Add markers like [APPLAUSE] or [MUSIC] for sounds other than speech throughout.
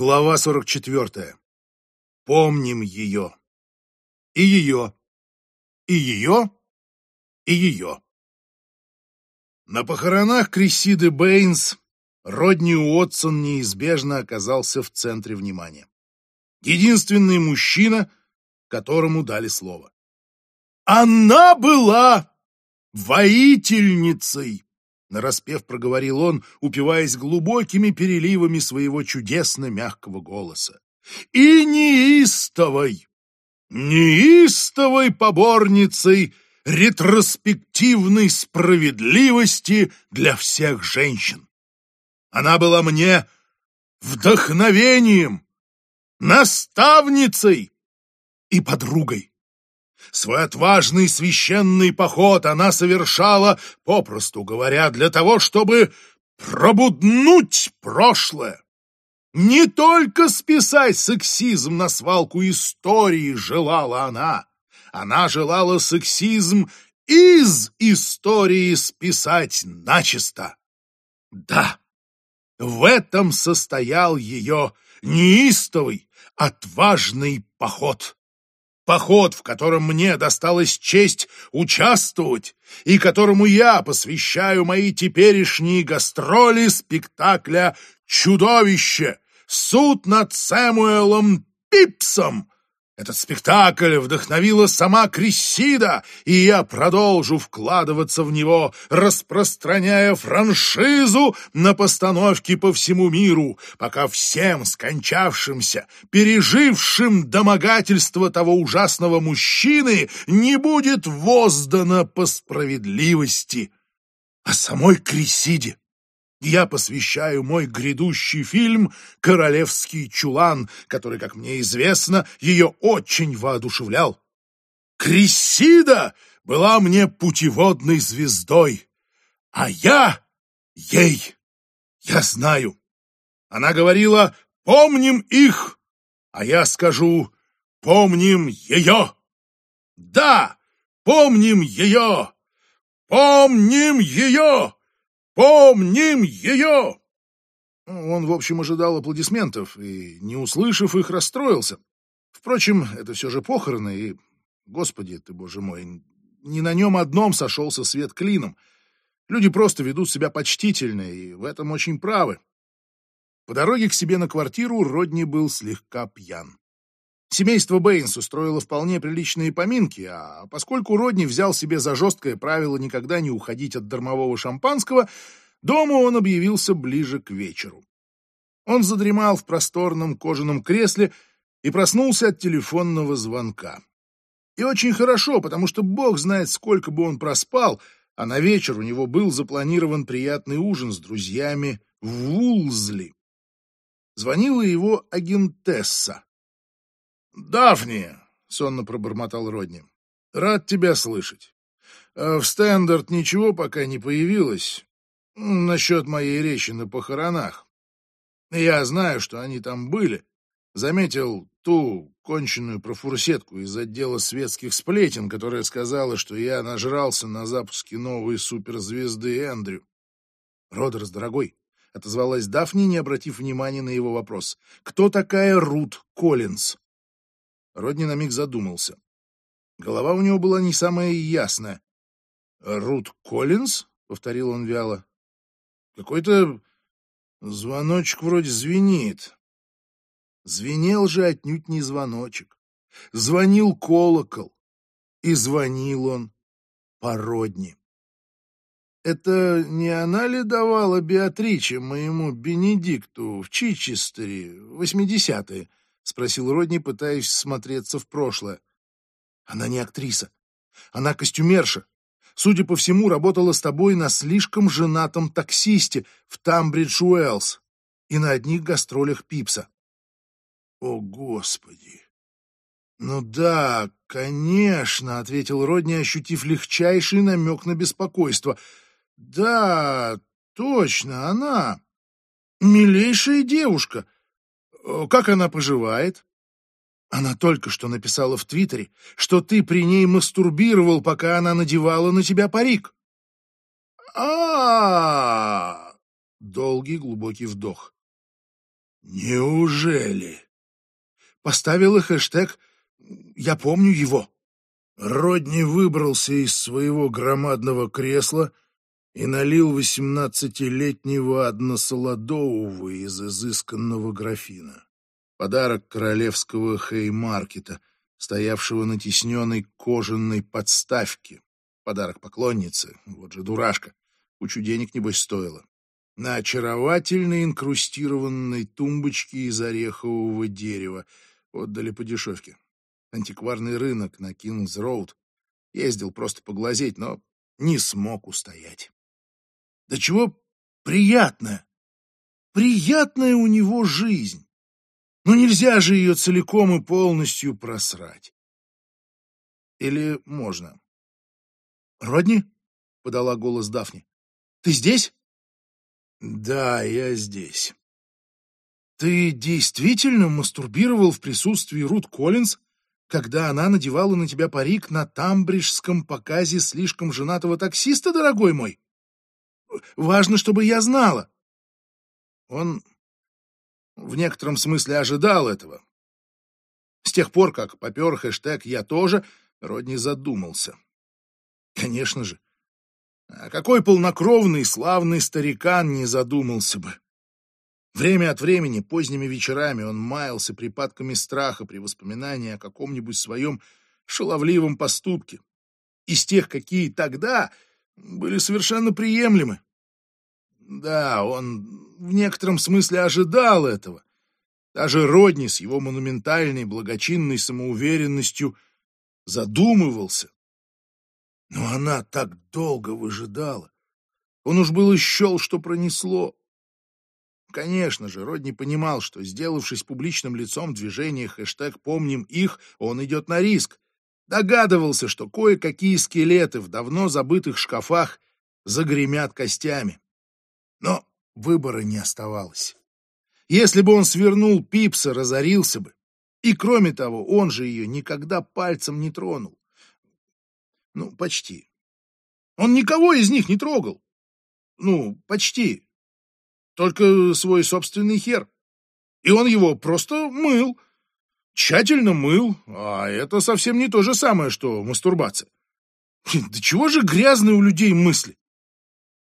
Глава 44. Помним ее. И ее. И ее. И ее. На похоронах Крисиды Бэйнс Родни Уотсон неизбежно оказался в центре внимания. Единственный мужчина, которому дали слово. Она была воительницей, нараспев проговорил он, упиваясь глубокими переливами своего чудесно мягкого голоса. И неистовой, неистовой поборницей ретроспективной справедливости для всех женщин. Она была мне вдохновением, наставницей и подругой. Свой отважный священный поход она совершала, попросту говоря, для того, чтобы пробуднуть прошлое. Не только списать сексизм на свалку истории желала она. Она желала сексизм из истории списать начисто. Да, в этом состоял ее неистовый, отважный поход. Поход, в котором мне досталась честь участвовать и которому я посвящаю мои теперешние гастроли спектакля «Чудовище! Суд над Сэмуэлом Пипсом!» Этот спектакль вдохновила сама Крессида, и я продолжу вкладываться в него, распространяя франшизу на постановки по всему миру, пока всем скончавшимся, пережившим домогательство того ужасного мужчины не будет воздано по справедливости. А самой Крессиде я посвящаю мой грядущий фильм «Королевский чулан», который, как мне известно, ее очень воодушевлял. Крессида была мне путеводной звездой, а я ей. Я знаю. Она говорила «помним их», а я скажу «помним ее». Да, помним ее, помним ее. Помним ее!» Он, в общем, ожидал аплодисментов и, не услышав их, расстроился. Впрочем, это все же похороны, и, господи ты, боже мой, не на нем одном сошелся свет клином. Люди просто ведут себя почтительно, и в этом очень правы. По дороге к себе на квартиру Родни был слегка пьян. Семейство Бэйнс устроило вполне приличные поминки, а поскольку Родни взял себе за жесткое правило никогда не уходить от дармового шампанского, дома он объявился ближе к вечеру. Он задремал в просторном кожаном кресле и проснулся от телефонного звонка. И очень хорошо, потому что бог знает, сколько бы он проспал, а на вечер у него был запланирован приятный ужин с друзьями в Вулзли. Звонила его агентесса. «Дафни!» — сонно пробормотал Родни. «Рад тебя слышать. А в Стендарт ничего пока не появилось насчет моей речи на похоронах. Я знаю, что они там были. Заметил ту конченую профурсетку из отдела светских сплетен, которая сказала, что я нажрался на запуске новой суперзвезды Эндрю. Родерс, дорогой, — отозвалась Дафни, не обратив внимания на его вопрос. «Кто такая Рут Коллинз?» Родни на миг задумался. Голова у него была не самая ясная. «Рут Коллинз?» — повторил он вяло. «Какой-то звоночек вроде звенит». Звенел же отнюдь не звоночек. Звонил колокол. И звонил он по родни. Это не она ли давала Беатриче, моему Бенедикту, в Чичестере, восьмидесятые? — спросил Родни, пытаясь смотреться в прошлое. «Она не актриса. Она костюмерша. Судя по всему, работала с тобой на слишком женатом таксисте в Тамбридж-Уэллс и на одних гастролях Пипса». «О, Господи!» «Ну да, конечно», — ответил Родни, ощутив легчайший намек на беспокойство. «Да, точно, она. Милейшая девушка. Э, как она поживает? Она только что написала в Твиттере, что ты при ней мастурбировал, пока она надевала на тебя парик. А, -а, -а, -а Долгий глубокий вдох. Неужели? Поставила хэштег «Я помню его». Родни выбрался из своего громадного кресла и налил восемнадцатилетнего односолодового из изысканного графина. Подарок королевского хеймаркета, стоявшего на тесненной кожаной подставке. Подарок поклонницы, вот же дурашка, кучу денег, небось, стоило. На очаровательной инкрустированной тумбочке из орехового дерева отдали по дешевке антикварный рынок на Кингс-Роуд. Ездил просто поглазеть, но не смог устоять. Да чего приятная, приятная у него жизнь. Но нельзя же ее целиком и полностью просрать. Или можно? «Родни?» — подала голос Дафни. «Ты здесь?» «Да, я здесь». «Ты действительно мастурбировал в присутствии Рут Коллинз когда она надевала на тебя парик на тамбриджском показе слишком женатого таксиста, дорогой мой? Важно, чтобы я знала. Он в некотором смысле ожидал этого. С тех пор, как попер хэштег «Я тоже», Родни задумался. Конечно же. А какой полнокровный, славный старикан не задумался бы? Время от времени, поздними вечерами, он маялся припадками страха при воспоминании о каком-нибудь своем шаловливом поступке. Из тех, какие тогда были совершенно приемлемы. Да, он в некотором смысле ожидал этого. Даже Родни с его монументальной, благочинной самоуверенностью задумывался. Но она так долго выжидала. Он уж было счел, что пронесло. Конечно же, Родни понимал, что, сделавшись публичным лицом движения хэштег «Помним их», он идет на риск. Догадывался, что кое-какие скелеты в давно забытых шкафах загремят костями. Но выбора не оставалось. Если бы он свернул Пипса, разорился бы. И кроме того, он же ее никогда пальцем не тронул. Ну, почти. Он никого из них не трогал. Ну, почти только свой собственный хер. И он его просто мыл, тщательно мыл, а это совсем не то же самое, что мастурбация. Да чего же грязные у людей мысли?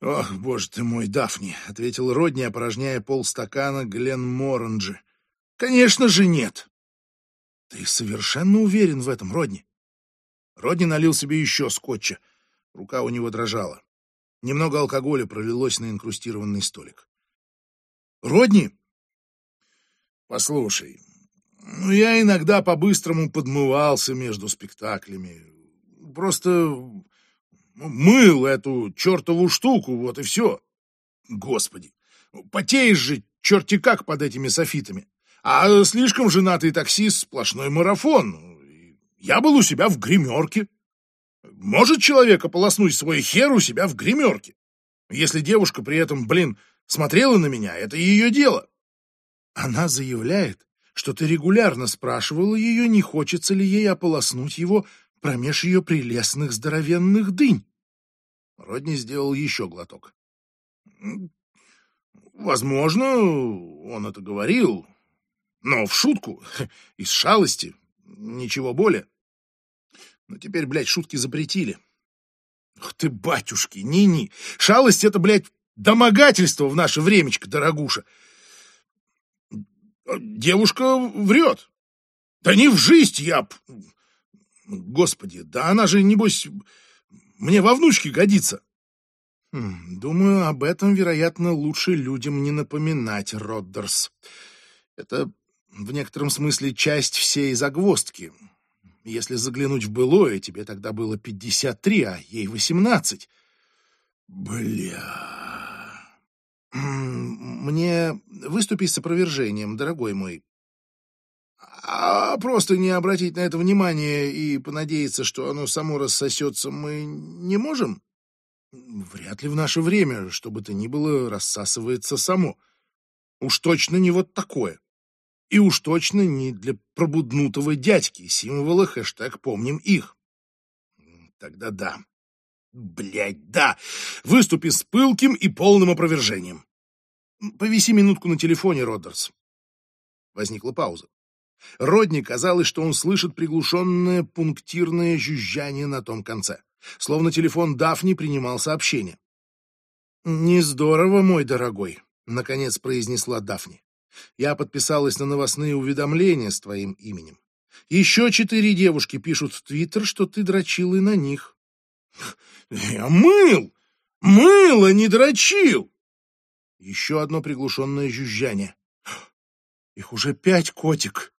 «Ох, боже ты мой, Дафни!» — ответил Родни, опорожняя полстакана Глен Моранджи. «Конечно же нет!» «Ты совершенно уверен в этом, Родни?» Родни налил себе еще скотча. Рука у него дрожала. Немного алкоголя пролилось на инкрустированный столик. Родни? Послушай, ну я иногда по-быстрому подмывался между спектаклями. Просто мыл эту чертову штуку, вот и все. Господи, потеешь же черти как под этими софитами. А слишком женатый таксист — сплошной марафон. Я был у себя в гримерке. Может человек ополоснуть свой хер у себя в гримерке? Если девушка при этом, блин, смотрела на меня, это ее дело. Она заявляет, что ты регулярно спрашивала ее, не хочется ли ей ополоснуть его промеж ее прелестных здоровенных дынь. Родни сделал еще глоток. Возможно, он это говорил, но в шутку, [LAUGHS] из шалости, ничего более. Но теперь, блядь, шутки запретили. Ух ты, батюшки, ни-ни. Шалость — это, блядь, домогательство в наше времечко, дорогуша. Девушка врет. Да не в жизнь я... Господи, да она же, небось, мне во внучке годится. Хм, думаю, об этом, вероятно, лучше людям не напоминать, Роддерс. Это в некотором смысле часть всей загвоздки. Если заглянуть в былое, тебе тогда было пятьдесят три, а ей восемнадцать. Бля... Мне выступить с опровержением, дорогой мой. А просто не обратить на это внимание и понадеяться, что оно само рассосется, мы не можем? Вряд ли в наше время, что бы то ни было, рассасывается само. Уж точно не вот такое. И уж точно не для пробуднутого дядьки, символа хэштег «Помним их». Тогда да. Блядь, да! Выступи с пылким и полным опровержением. Повиси минутку на телефоне, Роддерс. Возникла пауза. Родни казалось, что он слышит приглушенное пунктирное жужжание на том конце, словно телефон Дафни принимал сообщение. «Не здорово, мой дорогой», — наконец произнесла Дафни. «Я подписалась на новостные уведомления с твоим именем. Еще четыре девушки пишут в Твиттер, что ты дрочил и на них». «Я мыл! Мыл, а не дрочил!» Еще одно приглушенное жужжание. «Их уже пять, котик!»